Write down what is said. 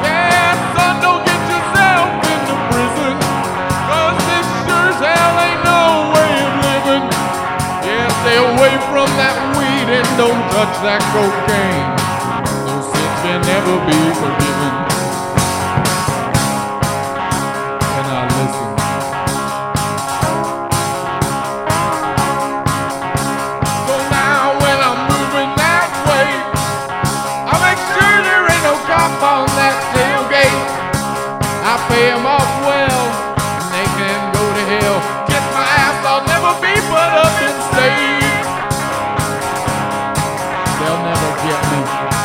Yeah, son, don't get yourself into this sure's hell ain't no way of living. Yeah, stay away from that weed and don't touch that cocaine. Those sins can never be forgiven. never be up in state. They'll never get me.